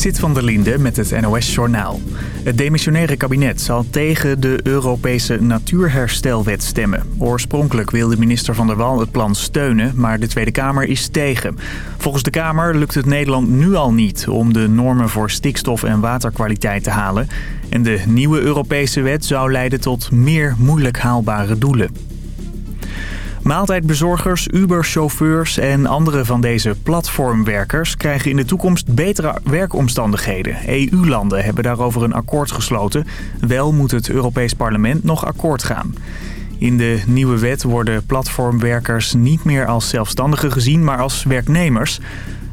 Zit van der Linde met het NOS-journaal. Het demissionaire kabinet zal tegen de Europese Natuurherstelwet stemmen. Oorspronkelijk wilde minister Van der Wal het plan steunen, maar de Tweede Kamer is tegen. Volgens de Kamer lukt het Nederland nu al niet om de normen voor stikstof en waterkwaliteit te halen. En de nieuwe Europese wet zou leiden tot meer moeilijk haalbare doelen. Maaltijdbezorgers, Uber-chauffeurs en andere van deze platformwerkers krijgen in de toekomst betere werkomstandigheden. EU-landen hebben daarover een akkoord gesloten. Wel moet het Europees Parlement nog akkoord gaan. In de nieuwe wet worden platformwerkers niet meer als zelfstandigen gezien, maar als werknemers.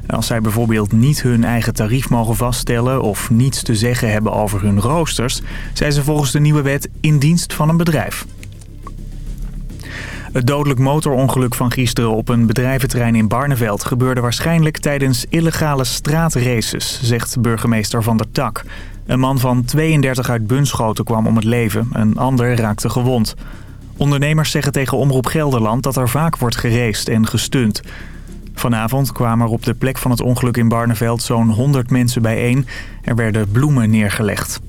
Als zij bijvoorbeeld niet hun eigen tarief mogen vaststellen of niets te zeggen hebben over hun roosters... zijn ze volgens de nieuwe wet in dienst van een bedrijf. Het dodelijk motorongeluk van gisteren op een bedrijventerrein in Barneveld... gebeurde waarschijnlijk tijdens illegale straatraces, zegt burgemeester Van der Tak. Een man van 32 uit Bunschoten kwam om het leven, een ander raakte gewond. Ondernemers zeggen tegen Omroep Gelderland dat er vaak wordt geraced en gestunt. Vanavond kwamen er op de plek van het ongeluk in Barneveld zo'n 100 mensen bijeen. Er werden bloemen neergelegd.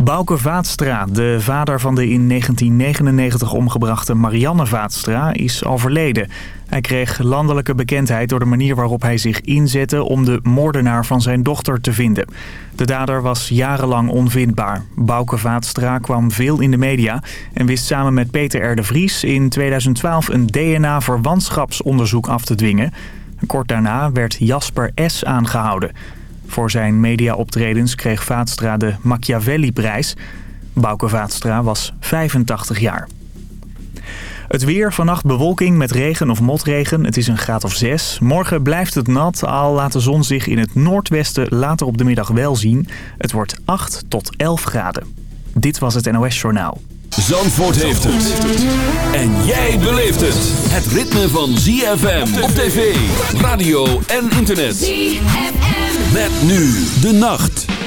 Bouke Vaatstra, de vader van de in 1999 omgebrachte Marianne Vaatstra, is overleden. Hij kreeg landelijke bekendheid door de manier waarop hij zich inzette om de moordenaar van zijn dochter te vinden. De dader was jarenlang onvindbaar. Bouke Vaatstra kwam veel in de media en wist samen met Peter R. de Vries in 2012 een DNA-verwantschapsonderzoek af te dwingen. Kort daarna werd Jasper S. aangehouden. Voor zijn mediaoptredens kreeg Vaatstra de Machiavelli-prijs. Bouke Vaatstra was 85 jaar. Het weer, vannacht bewolking met regen of motregen. Het is een graad of 6. Morgen blijft het nat, al laat de zon zich in het noordwesten later op de middag wel zien. Het wordt 8 tot 11 graden. Dit was het NOS Journaal. Zandvoort heeft het. En jij beleeft het. Het ritme van ZFM op tv, radio en internet. ZFM. Met nu de nacht.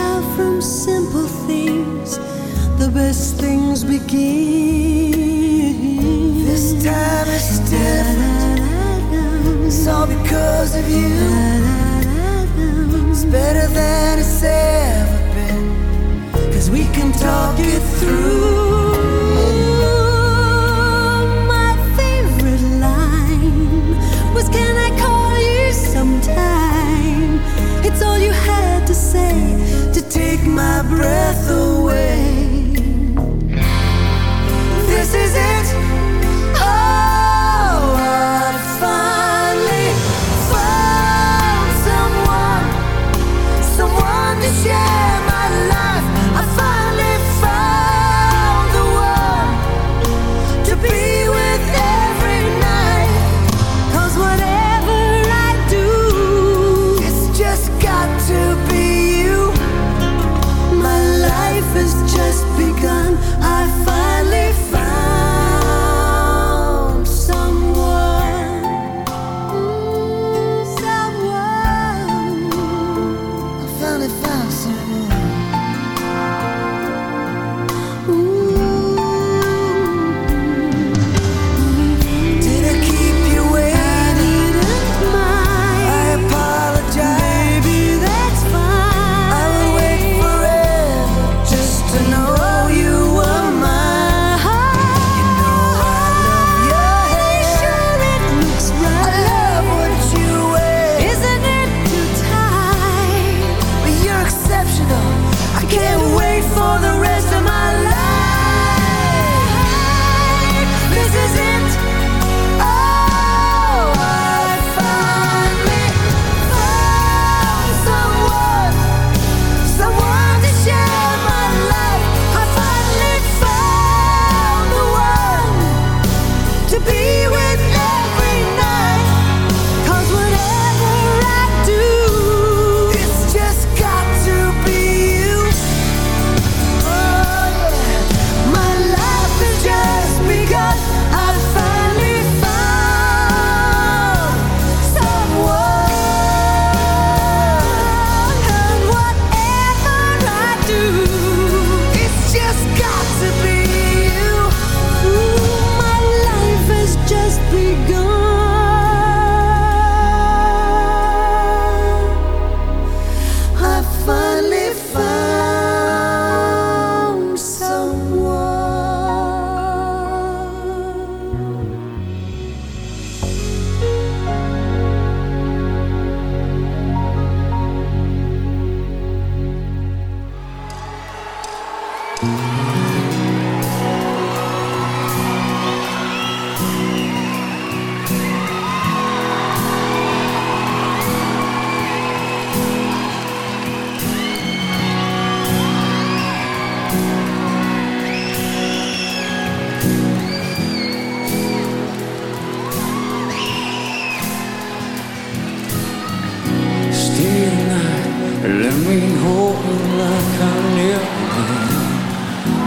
have from simple things, the best things begin. This time is different. It's all because of you. It's better than it's ever been. Cause we can talk it through. was can I call you sometime? It's all you had to say my breath away.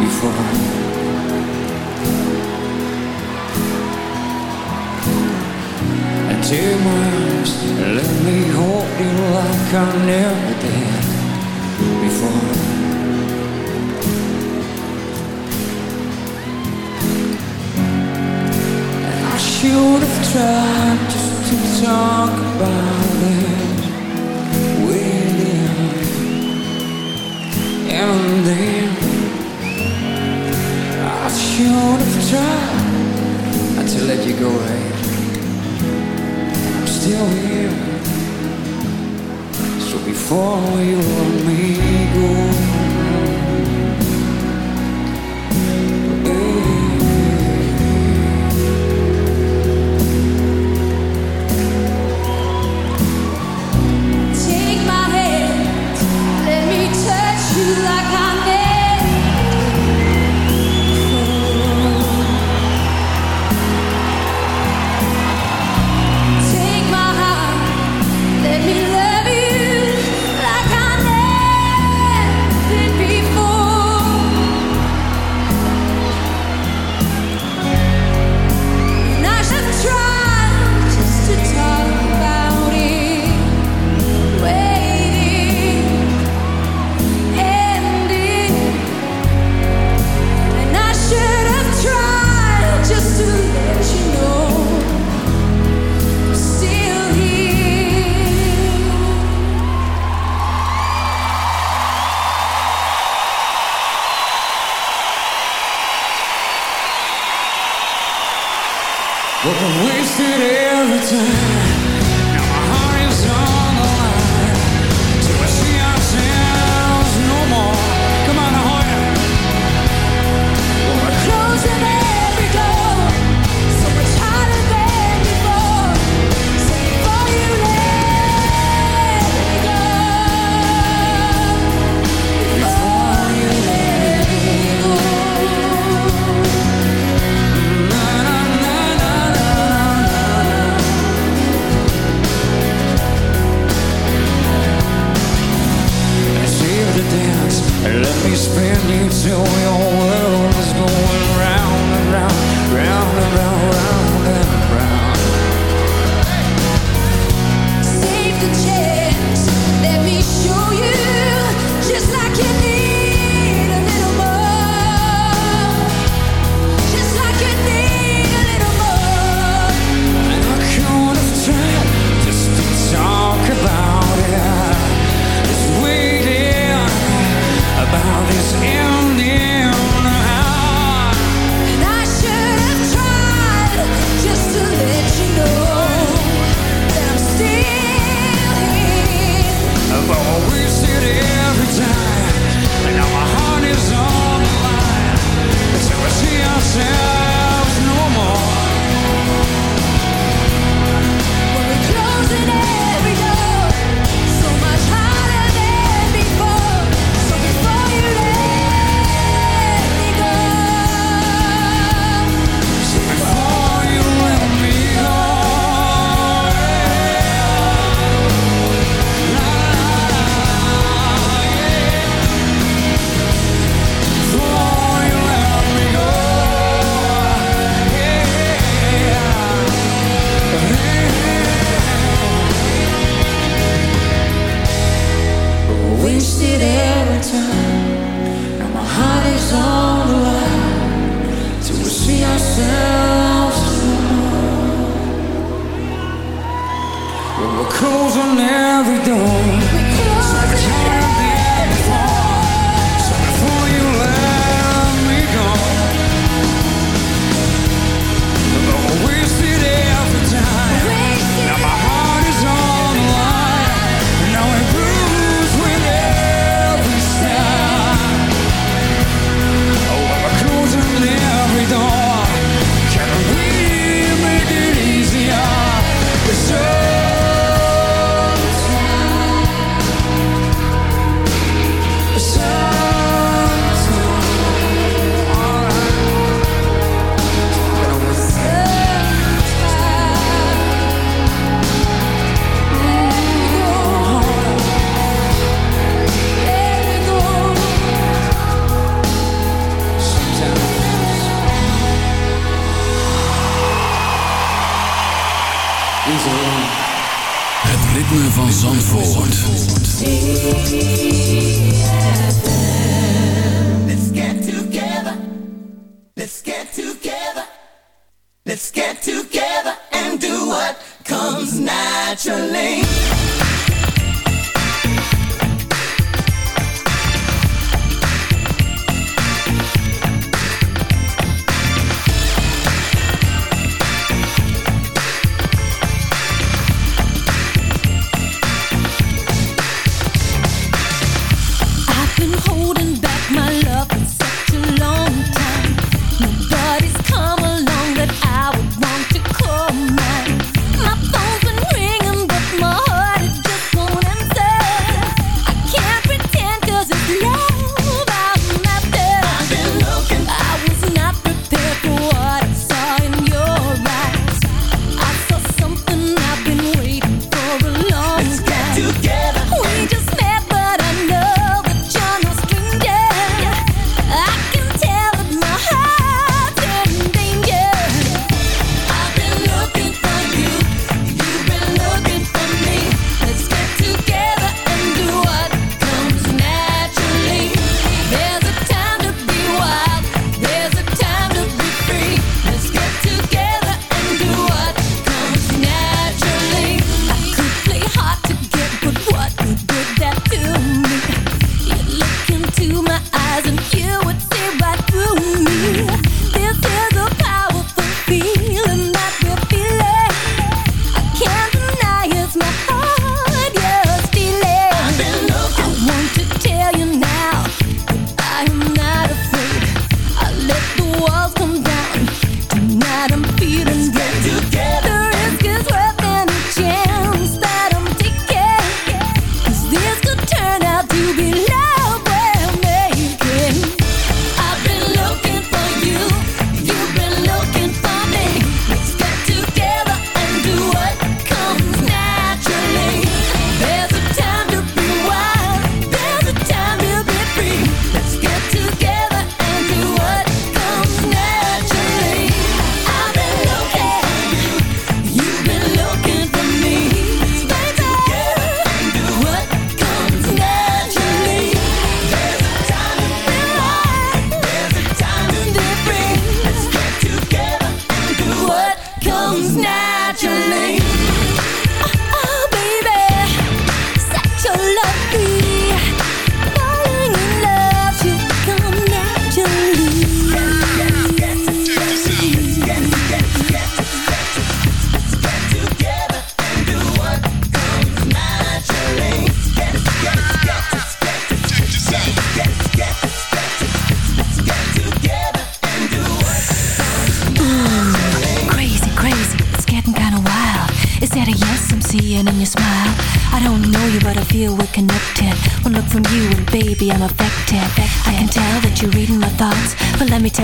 before. Dear arms, let me hold you like I never did before. I should have tried just to talk about it with you, and then on if try not to let you go away. I'm still here, so before you let me go. return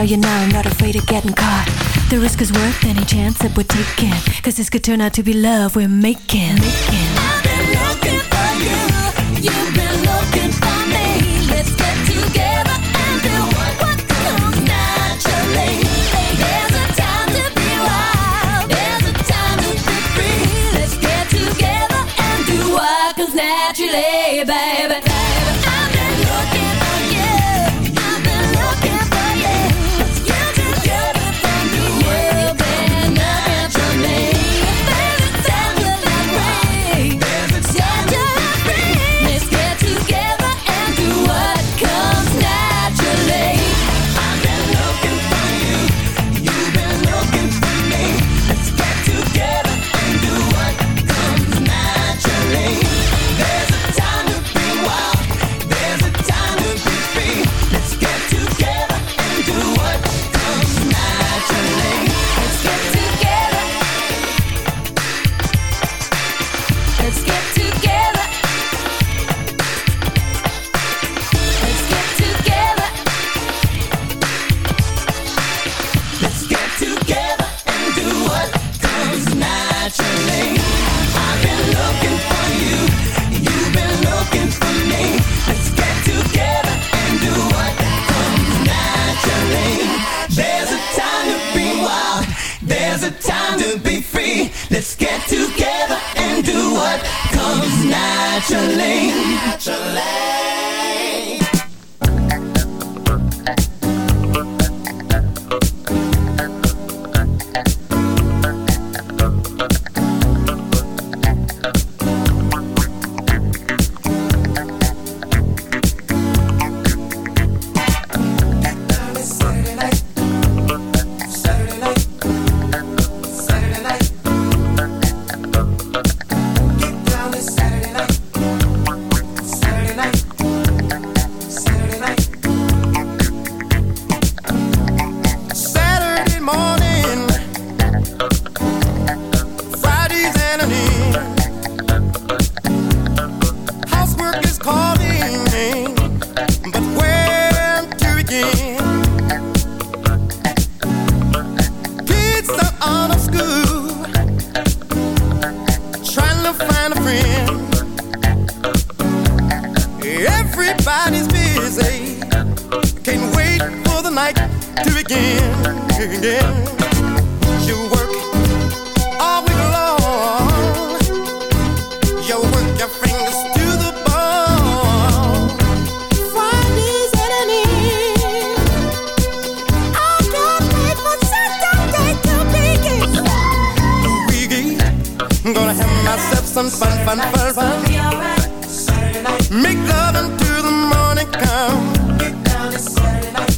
you now, I'm not afraid of getting caught. The risk is worth any chance that we're taking. Cause this could turn out to be love we're making. making. I've been looking for you. You've been looking for me. Let's get together and do what comes naturally. There's a time to be wild. There's a time to be free. Let's get together and do what comes naturally, baby. to begin. Yeah. You work all week long. You work your fingers to the bone. Friday's at an end. I can't wait for Saturday to begin. The weekend, I'm gonna have myself some fun, fun, fun, fun. Make love until the morning comes.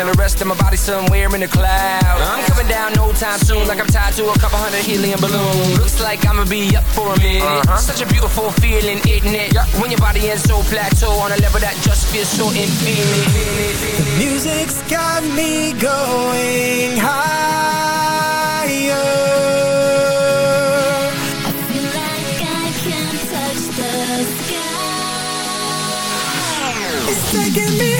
And the rest of my body somewhere in the cloud. I'm coming down no time soon, like I'm tied to a couple hundred helium balloons. Looks like I'ma be up for a minute. Uh-huh. Such a beautiful feeling, isn't it? When your body is so plateau on a level that just feels so infinite. Music's got me going higher. I feel like I can touch the sky. It's taking me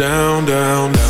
down, down, down.